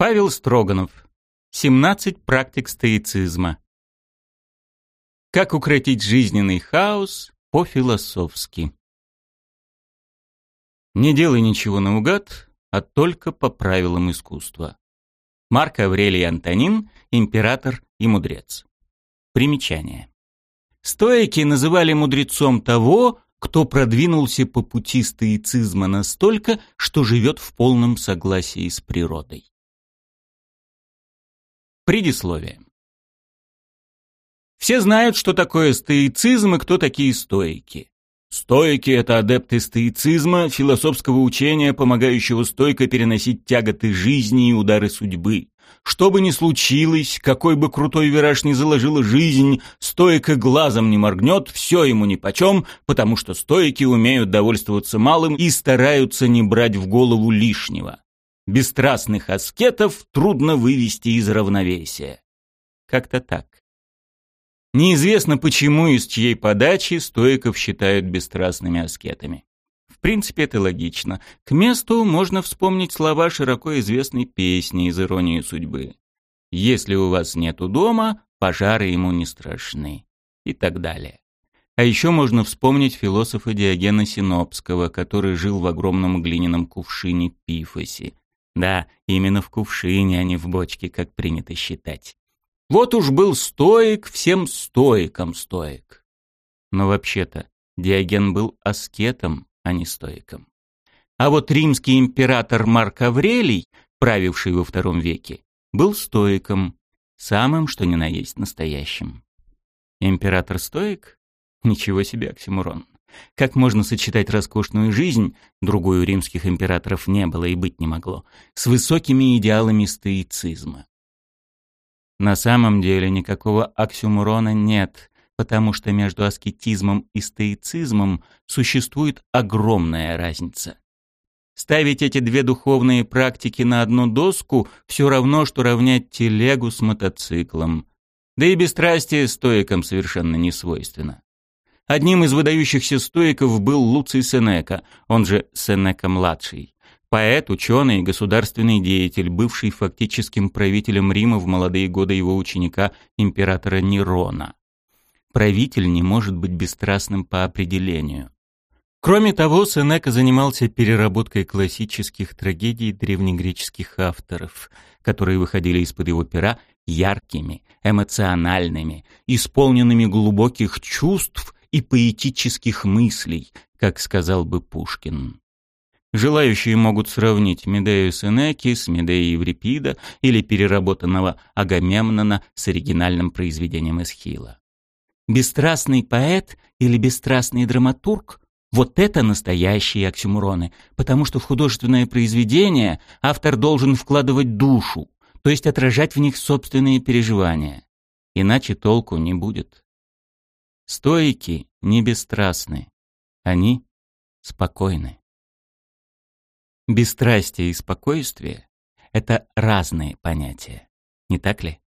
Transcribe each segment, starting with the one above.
Павел Строганов. 17 практик стоицизма. Как укротить жизненный хаос по-философски. Не делай ничего наугад, а только по правилам искусства. Марк Аврелий Антонин, император и мудрец. Примечание. Стоики называли мудрецом того, кто продвинулся по пути стоицизма настолько, что живет в полном согласии с природой. Предисловие. Все знают, что такое стоицизм и кто такие стоики. Стоики – это адепты стоицизма, философского учения, помогающего стойко переносить тяготы жизни и удары судьбы. Что бы ни случилось, какой бы крутой вираж ни заложила жизнь, стойко глазом не моргнет, все ему нипочем, потому что стойки умеют довольствоваться малым и стараются не брать в голову лишнего. Бесстрастных аскетов трудно вывести из равновесия. Как-то так. Неизвестно почему и с чьей подачи стоиков считают бесстрастными аскетами. В принципе, это логично. К месту можно вспомнить слова широко известной песни из «Иронии судьбы». «Если у вас нету дома, пожары ему не страшны» и так далее. А еще можно вспомнить философа Диогена Синопского, который жил в огромном глиняном кувшине Пифосе, да, именно в кувшине, а не в бочке, как принято считать. Вот уж был стоик, всем стоиком стоик. Но вообще-то Диоген был аскетом, а не стоиком. А вот римский император Марк Аврелий, правивший во втором веке, был стоиком, самым что ни на есть настоящим. Император-стоик? Ничего себе оксюморон. Как можно сочетать роскошную жизнь, другой у римских императоров не было и быть не могло, с высокими идеалами стоицизма? На самом деле никакого оксюмурона нет, потому что между аскетизмом и стоицизмом существует огромная разница. Ставить эти две духовные практики на одну доску все равно, что равнять телегу с мотоциклом. Да и бесстрастие стоикам совершенно не свойственно. Одним из выдающихся стоиков был Луций Сенека, он же Сенека-младший. Поэт, ученый государственный деятель, бывший фактическим правителем Рима в молодые годы его ученика, императора Нерона. Правитель не может быть бесстрастным по определению. Кроме того, Сенека занимался переработкой классических трагедий древнегреческих авторов, которые выходили из-под его пера яркими, эмоциональными, исполненными глубоких чувств и поэтических мыслей, как сказал бы Пушкин. Желающие могут сравнить Медею Сенеки с Медеей Еврипида или переработанного Агамемнона с оригинальным произведением Эсхила. Бесстрастный поэт или бесстрастный драматург – вот это настоящие оксюмуроны, потому что в художественное произведение автор должен вкладывать душу, то есть отражать в них собственные переживания. Иначе толку не будет. Стоики не бесстрастны, они спокойны. Бесстрастие и спокойствие — это разные понятия, не так ли?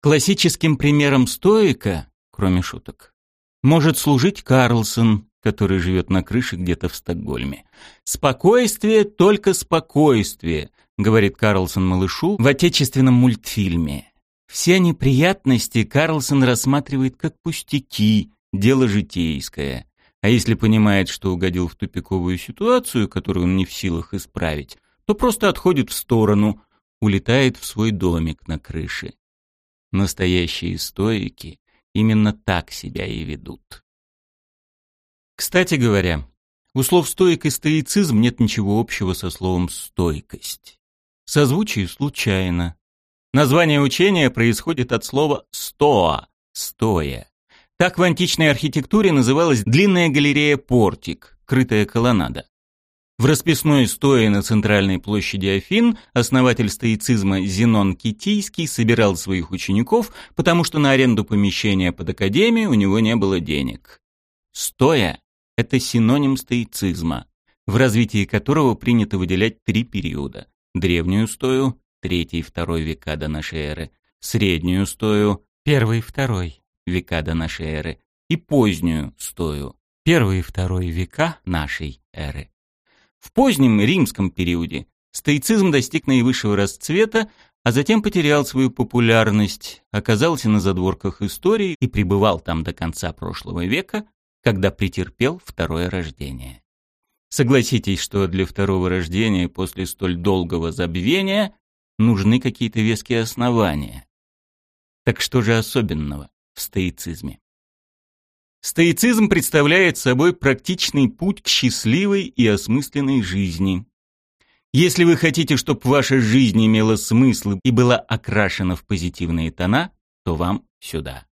Классическим примером стоика, кроме шуток, может служить Карлсон, который живет на крыше где-то в Стокгольме. «Спокойствие, только спокойствие», — говорит Карлсон малышу в отечественном мультфильме. Все неприятности Карлсон рассматривает как пустяки, дело житейское. А если понимает, что угодил в тупиковую ситуацию, которую он не в силах исправить, то просто отходит в сторону, улетает в свой домик на крыше. Настоящие стоики именно так себя и ведут. Кстати говоря, у слов «стоик» и «стоицизм» нет ничего общего со словом «стойкость». Созвучие случайно, Название учения происходит от слова «стоа» — «стоя». Так в античной архитектуре называлась длинная галерея-портик, крытая колоннада. В расписной стое на центральной площади Афин основатель стоицизма Зенон Китийский собирал своих учеников, потому что на аренду помещения под академию у него не было денег. Стоя – это синоним стоицизма, в развитии которого принято выделять три периода – древнюю стою, третий-второй века до нашей эры, среднюю стою, первый-второй века до нашей эры и позднюю стою, первый и второй века нашей эры. В позднем римском периоде Стоицизм достиг наивысшего расцвета, а затем потерял свою популярность, оказался на задворках истории и пребывал там до конца прошлого века, когда претерпел второе рождение. Согласитесь, что для второго рождения после столь долгого забвения нужны какие-то веские основания. Так что же особенного в стоицизме? Стоицизм представляет собой практичный путь к счастливой и осмысленной жизни. Если вы хотите, чтобы ваша жизнь имела смысл и была окрашена в позитивные тона, то вам сюда.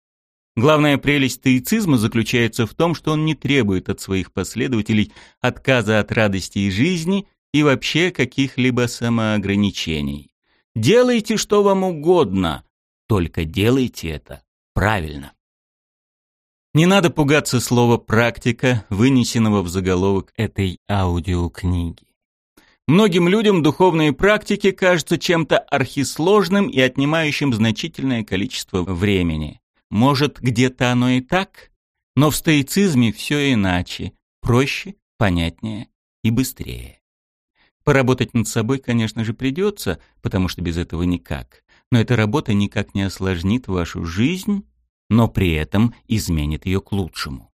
Главная прелесть стоицизма заключается в том, что он не требует от своих последователей отказа от радости и жизни и вообще каких-либо самоограничений. Делайте, что вам угодно, только делайте это правильно. Не надо пугаться слова «практика», вынесенного в заголовок этой аудиокниги. Многим людям духовные практики кажутся чем-то архисложным и отнимающим значительное количество времени. Может, где-то оно и так, но в стоицизме все иначе, проще, понятнее и быстрее. Поработать над собой, конечно же, придется, потому что без этого никак. Но эта работа никак не осложнит вашу жизнь, но при этом изменит ее к лучшему.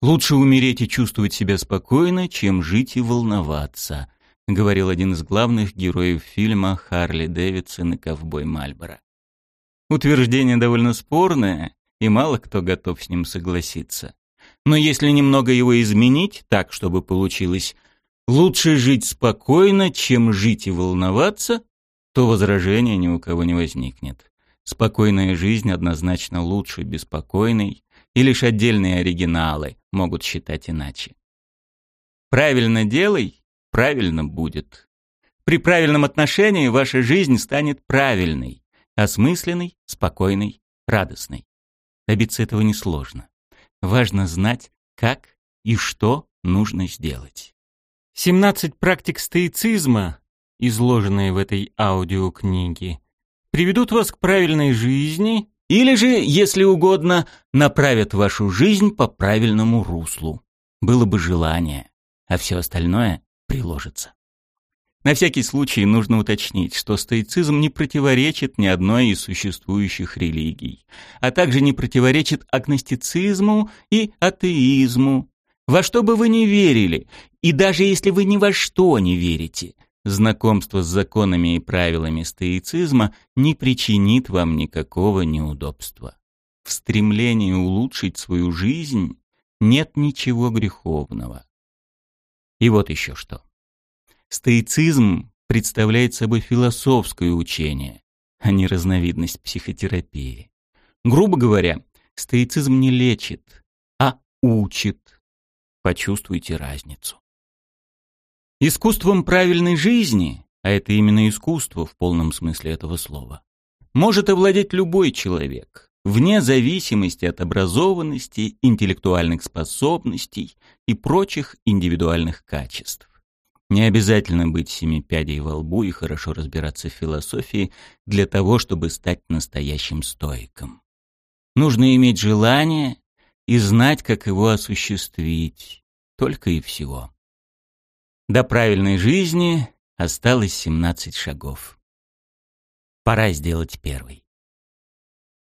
Лучше умереть и чувствовать себя спокойно, чем жить и волноваться, говорил один из главных героев фильма Харли Дэвидсон и ковбой Мальборо. Утверждение довольно спорное, и мало кто готов с ним согласиться. Но если немного его изменить так, чтобы получилось «лучше жить спокойно, чем жить и волноваться», то возражения ни у кого не возникнет. Спокойная жизнь однозначно лучше беспокойной, и лишь отдельные оригиналы могут считать иначе. Правильно делай, правильно будет. При правильном отношении ваша жизнь станет правильной осмысленной, спокойной, радостной. Добиться этого несложно. Важно знать, как и что нужно сделать. 17 практик стоицизма, изложенные в этой аудиокниге, приведут вас к правильной жизни или же, если угодно, направят вашу жизнь по правильному руслу. Было бы желание, а все остальное приложится. На всякий случай нужно уточнить, что стоицизм не противоречит ни одной из существующих религий, а также не противоречит агностицизму и атеизму. Во что бы вы ни верили, и даже если вы ни во что не верите, знакомство с законами и правилами стоицизма не причинит вам никакого неудобства. В стремлении улучшить свою жизнь нет ничего греховного. И вот еще что. Стоицизм представляет собой философское учение, а не разновидность психотерапии. Грубо говоря, стоицизм не лечит, а учит. Почувствуйте разницу. Искусством правильной жизни, а это именно искусство в полном смысле этого слова, может овладеть любой человек, вне зависимости от образованности, интеллектуальных способностей и прочих индивидуальных качеств. Не обязательно быть семи пядей во лбу и хорошо разбираться в философии для того, чтобы стать настоящим стоиком. Нужно иметь желание и знать, как его осуществить. Только и всего. До правильной жизни осталось 17 шагов. Пора сделать первый.